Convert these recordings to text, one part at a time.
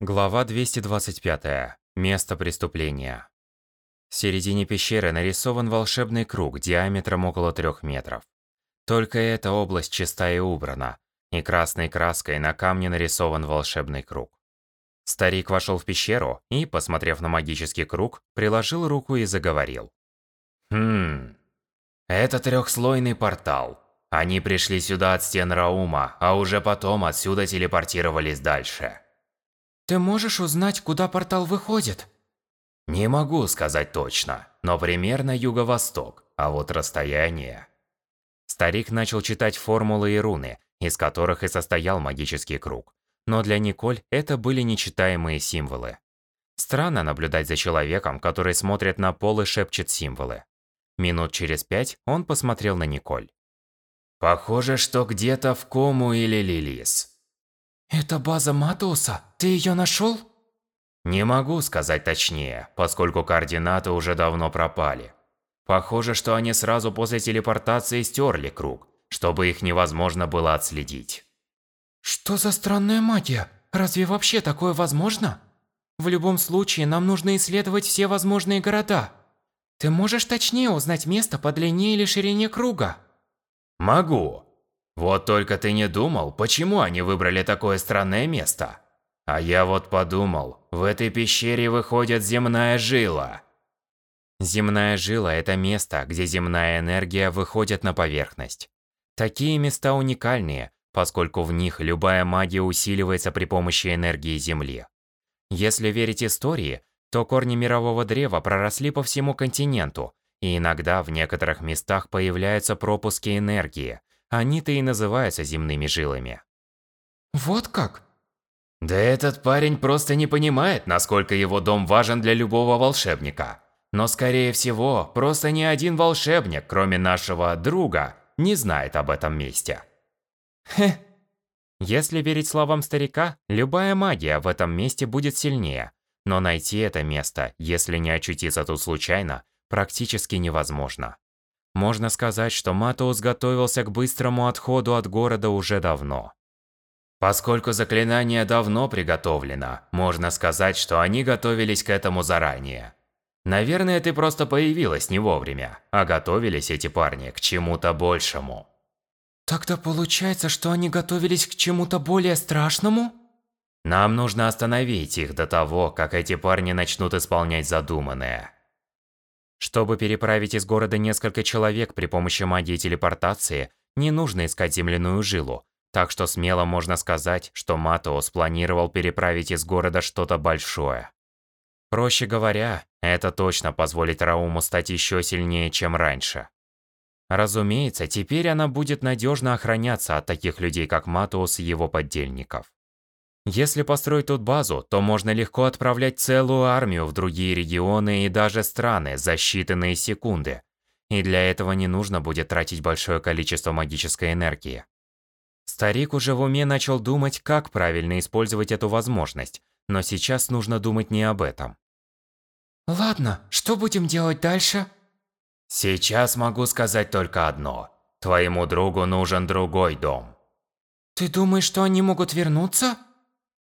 Глава 225. Место преступления. В середине пещеры нарисован волшебный круг диаметром около трех метров. Только эта область чиста и убрана, и красной краской на камне нарисован волшебный круг. Старик вошел в пещеру и, посмотрев на магический круг, приложил руку и заговорил. «Хм... Это трехслойный портал. Они пришли сюда от стен Раума, а уже потом отсюда телепортировались дальше». Ты можешь узнать, куда портал выходит? Не могу сказать точно, но примерно юго-восток, а вот расстояние... Старик начал читать формулы и руны, из которых и состоял магический круг. Но для Николь это были нечитаемые символы. Странно наблюдать за человеком, который смотрит на пол и шепчет символы. Минут через пять он посмотрел на Николь. «Похоже, что где-то в Кому или Лилис. «Это база Матуса? Ты ее нашел?» Не могу сказать точнее, поскольку координаты уже давно пропали. Похоже, что они сразу после телепортации стерли круг, чтобы их невозможно было отследить. Что за странная магия? Разве вообще такое возможно? В любом случае, нам нужно исследовать все возможные города. Ты можешь точнее узнать место по длине или ширине круга? Могу. Вот только ты не думал, почему они выбрали такое странное место? А я вот подумал, в этой пещере выходит земная жила. Земная жила – это место, где земная энергия выходит на поверхность. Такие места уникальные, поскольку в них любая магия усиливается при помощи энергии Земли. Если верить истории, то корни мирового древа проросли по всему континенту, и иногда в некоторых местах появляются пропуски энергии, они-то и называются земными жилами. Вот как? Да этот парень просто не понимает, насколько его дом важен для любого волшебника. Но скорее всего, просто ни один волшебник, кроме нашего друга, не знает об этом месте. Хе. Если верить словам старика, любая магия в этом месте будет сильнее. Но найти это место, если не очутиться тут случайно, практически невозможно. Можно сказать, что Матоус готовился к быстрому отходу от города уже давно. Поскольку заклинание давно приготовлено, можно сказать, что они готовились к этому заранее. Наверное, ты просто появилась не вовремя, а готовились эти парни к чему-то большему. Тогда получается, что они готовились к чему-то более страшному? Нам нужно остановить их до того, как эти парни начнут исполнять задуманное. Чтобы переправить из города несколько человек при помощи магии телепортации, не нужно искать земляную жилу. Так что смело можно сказать, что Матоу спланировал переправить из города что-то большое. Проще говоря, это точно позволит Рауму стать еще сильнее, чем раньше. Разумеется, теперь она будет надежно охраняться от таких людей, как Матоус и его поддельников. Если построить тут базу, то можно легко отправлять целую армию в другие регионы и даже страны за считанные секунды. И для этого не нужно будет тратить большое количество магической энергии. Старик уже в уме начал думать, как правильно использовать эту возможность, но сейчас нужно думать не об этом. Ладно, что будем делать дальше? Сейчас могу сказать только одно. Твоему другу нужен другой дом. Ты думаешь, что они могут вернуться?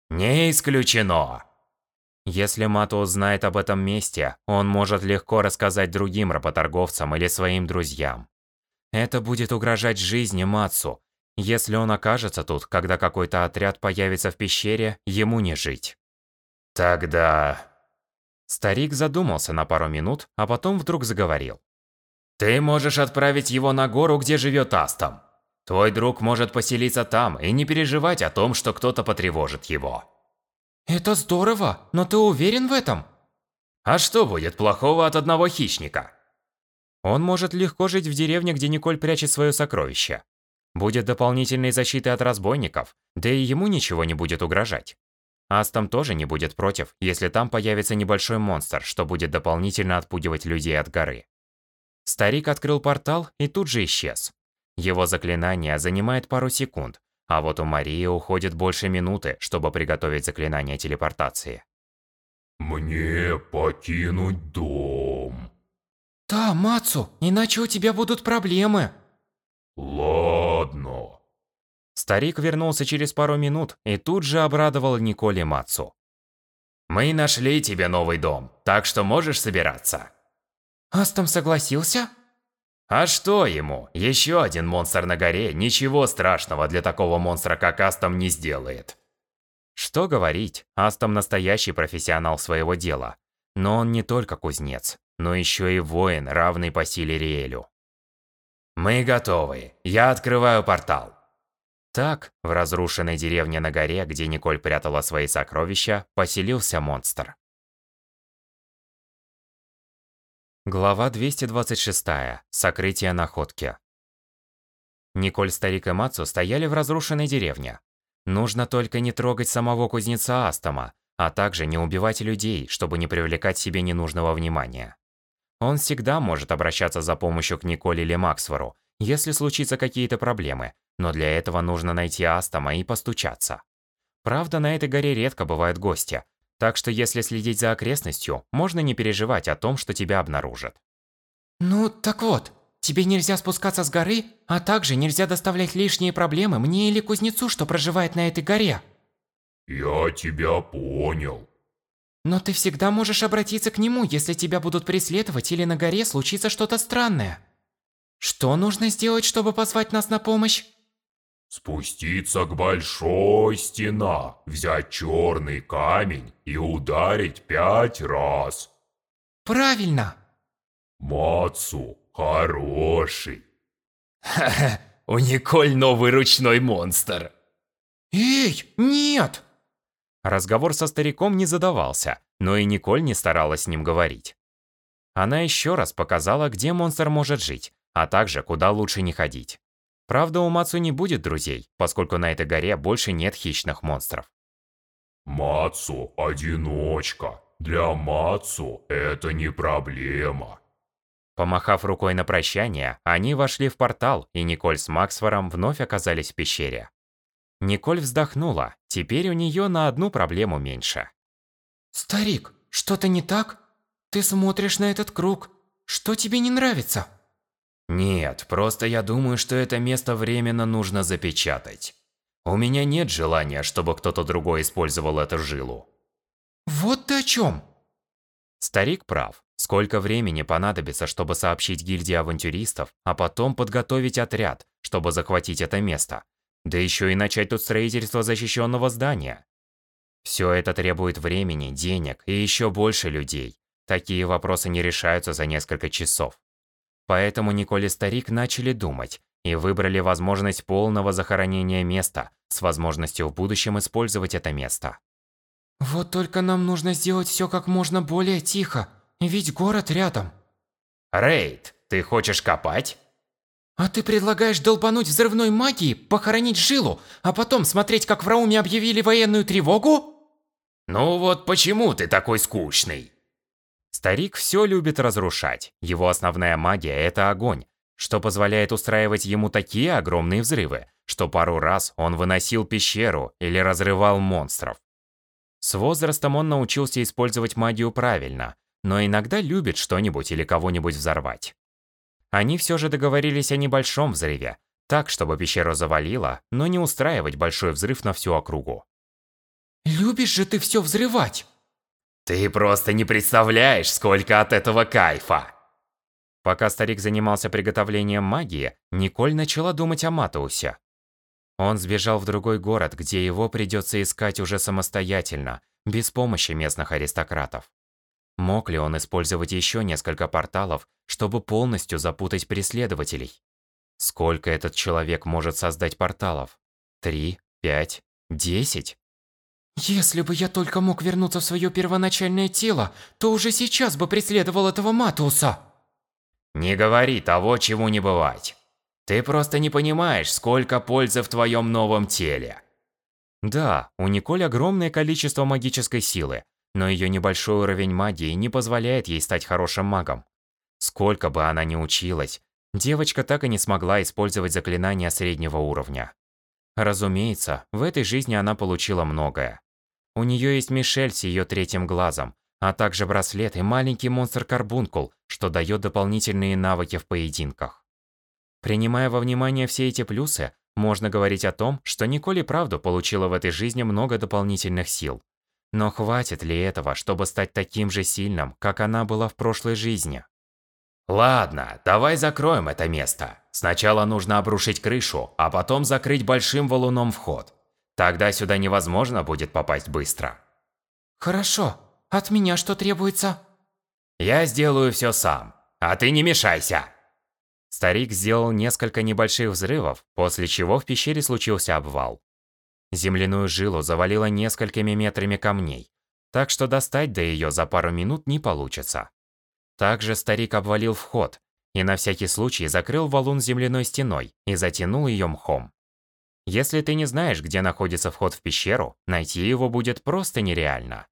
Не исключено. Если Мато узнает об этом месте, он может легко рассказать другим работорговцам или своим друзьям. Это будет угрожать жизни Мацу. Если он окажется тут, когда какой-то отряд появится в пещере, ему не жить. Тогда... Старик задумался на пару минут, а потом вдруг заговорил. Ты можешь отправить его на гору, где живет Астом. Твой друг может поселиться там и не переживать о том, что кто-то потревожит его. Это здорово, но ты уверен в этом? А что будет плохого от одного хищника? Он может легко жить в деревне, где Николь прячет свое сокровище. Будет дополнительной защитой от разбойников, да и ему ничего не будет угрожать. Астом тоже не будет против, если там появится небольшой монстр, что будет дополнительно отпугивать людей от горы. Старик открыл портал и тут же исчез. Его заклинание занимает пару секунд, а вот у Марии уходит больше минуты, чтобы приготовить заклинание телепортации. «Мне покинуть дом». «Да, Мацу, иначе у тебя будут проблемы». «Ладно». Старик вернулся через пару минут и тут же обрадовал Николе Мацу. Мы нашли тебе новый дом, так что можешь собираться. Астом согласился? А что ему? Еще один монстр на горе ничего страшного для такого монстра, как Астом, не сделает. Что говорить, Астом настоящий профессионал своего дела. Но он не только кузнец, но еще и воин, равный по силе Риэлю. Мы готовы. Я открываю портал. Так, в разрушенной деревне на горе, где Николь прятала свои сокровища, поселился монстр. Глава 226. Сокрытие находки. Николь, Старик и Мацу стояли в разрушенной деревне. Нужно только не трогать самого кузнеца Астома, а также не убивать людей, чтобы не привлекать себе ненужного внимания. Он всегда может обращаться за помощью к Николь или Максвору, если случится какие-то проблемы, но для этого нужно найти Астома и постучаться. Правда, на этой горе редко бывают гости, так что если следить за окрестностью, можно не переживать о том, что тебя обнаружат. Ну, так вот, тебе нельзя спускаться с горы, а также нельзя доставлять лишние проблемы мне или кузнецу, что проживает на этой горе. Я тебя понял. Но ты всегда можешь обратиться к нему, если тебя будут преследовать или на горе случится что-то странное. Что нужно сделать, чтобы позвать нас на помощь? Спуститься к большой стена, взять черный камень и ударить пять раз. Правильно. Мацу хороший. Ха-ха, у Николь новый ручной монстр. Эй, нет! Разговор со стариком не задавался, но и Николь не старалась с ним говорить. Она еще раз показала, где монстр может жить, а также куда лучше не ходить. Правда, у Мацу не будет друзей, поскольку на этой горе больше нет хищных монстров. Мацу – одиночка. Для Мацу это не проблема. Помахав рукой на прощание, они вошли в портал, и Николь с Максфором вновь оказались в пещере. Николь вздохнула, теперь у нее на одну проблему меньше. Старик, что-то не так? Ты смотришь на этот круг. Что тебе не нравится? Нет, просто я думаю, что это место временно нужно запечатать. У меня нет желания, чтобы кто-то другой использовал эту жилу. Вот ты о чем? Старик прав. Сколько времени понадобится, чтобы сообщить гильдии авантюристов, а потом подготовить отряд, чтобы захватить это место? Да еще и начать тут строительство защищенного здания. Все это требует времени, денег и еще больше людей. Такие вопросы не решаются за несколько часов. Поэтому Николь и Старик начали думать и выбрали возможность полного захоронения места с возможностью в будущем использовать это место. Вот только нам нужно сделать все как можно более тихо, ведь город рядом. Рейд, ты хочешь копать? А ты предлагаешь долбануть взрывной магией, похоронить жилу, а потом смотреть, как в Рауме объявили военную тревогу? Ну вот почему ты такой скучный? Старик все любит разрушать. Его основная магия – это огонь, что позволяет устраивать ему такие огромные взрывы, что пару раз он выносил пещеру или разрывал монстров. С возрастом он научился использовать магию правильно, но иногда любит что-нибудь или кого-нибудь взорвать. Они все же договорились о небольшом взрыве, так, чтобы пещеру завалило, но не устраивать большой взрыв на всю округу. «Любишь же ты все взрывать!» Ты просто не представляешь, сколько от этого кайфа. Пока старик занимался приготовлением магии, Николь начала думать о Матаусе. Он сбежал в другой город, где его придется искать уже самостоятельно, без помощи местных аристократов. Мог ли он использовать еще несколько порталов, чтобы полностью запутать преследователей? Сколько этот человек может создать порталов? Три? Пять? Десять? Если бы я только мог вернуться в свое первоначальное тело, то уже сейчас бы преследовал этого Матуса. Не говори того, чего не бывать. Ты просто не понимаешь, сколько пользы в твоем новом теле. Да, у Николь огромное количество магической силы, но ее небольшой уровень магии не позволяет ей стать хорошим магом. Сколько бы она ни училась, девочка так и не смогла использовать заклинания среднего уровня. Разумеется, в этой жизни она получила многое. У нее есть Мишель с ее третьим глазом, а также браслет и маленький монстр-карбункул, что дает дополнительные навыки в поединках. Принимая во внимание все эти плюсы, можно говорить о том, что Николь и правду получила в этой жизни много дополнительных сил. Но хватит ли этого, чтобы стать таким же сильным, как она была в прошлой жизни? Ладно, давай закроем это место. Сначала нужно обрушить крышу, а потом закрыть большим валуном вход. Тогда сюда невозможно будет попасть быстро. Хорошо. От меня что требуется? Я сделаю все сам, а ты не мешайся. Старик сделал несколько небольших взрывов, после чего в пещере случился обвал. Земляную жилу завалило несколькими метрами камней, так что достать до ее за пару минут не получится. Также старик обвалил вход и на всякий случай закрыл валун земляной стеной и затянул ее мхом. Если ты не знаешь, где находится вход в пещеру, найти его будет просто нереально.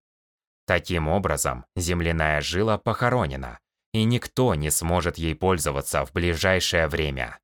Таким образом, земляная жила похоронена, и никто не сможет ей пользоваться в ближайшее время.